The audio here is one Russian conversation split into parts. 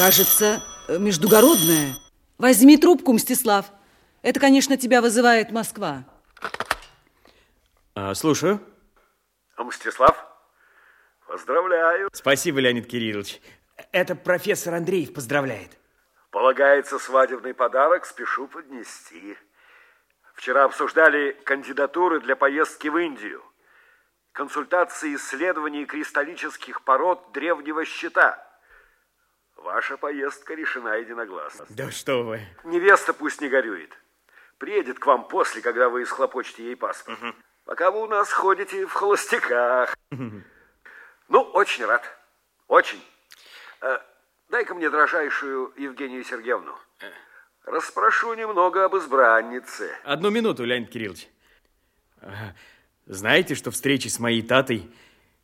кажется, междугородная. Возьми трубку, Мстислав. Это, конечно, тебя вызывает Москва. А, слушаю. А, Мстислав, поздравляю. Спасибо, Леонид Кириллович. Это профессор Андреев поздравляет. Полагается свадебный подарок, спешу поднести. Вчера обсуждали кандидатуры для поездки в Индию. Консультации исследований кристаллических пород древнего щита. Ваша поездка решена единогласно. Да что вы. Невеста пусть не горюет. Приедет к вам после, когда вы исхлопочете ей паспорт. Угу. Пока вы у нас ходите в холостяках. Ну, очень рад. Очень. Э, дай-ка мне дрожайшую Евгению Сергеевну. Распрошу немного об избраннице. Одну минуту, Леонид Кириллович. Знаете, что встречи с моей татой,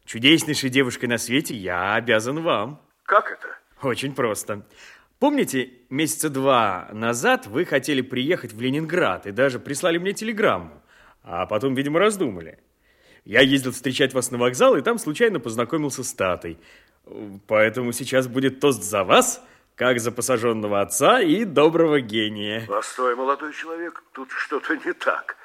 чудеснейшей девушкой на свете, я обязан вам. Как это? Очень просто. Помните, месяца два назад вы хотели приехать в Ленинград и даже прислали мне телеграмму, а потом, видимо, раздумали. Я ездил встречать вас на вокзал и там случайно познакомился с Татой. Поэтому сейчас будет тост за вас, как за посаженного отца и доброго гения. Постой, молодой человек, тут что-то не так.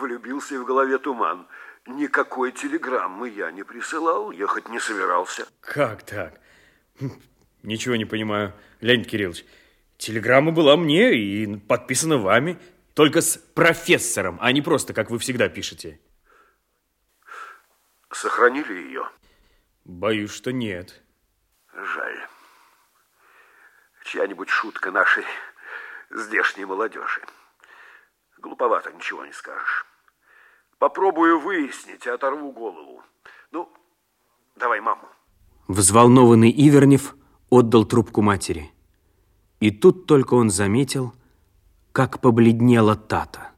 Влюбился и в голове туман. Никакой телеграммы я не присылал, ехать не собирался. Как так? Ничего не понимаю, Леонид Кириллович. Телеграмма была мне и подписана вами, только с профессором, а не просто, как вы всегда пишете. Сохранили ее? Боюсь, что нет. Жаль. Чья-нибудь шутка нашей здешней молодежи. Глуповато, ничего не скажешь. Попробую выяснить и оторву голову. Ну, давай маму. Взволнованный Ивернев отдал трубку матери. И тут только он заметил, как побледнела Тата.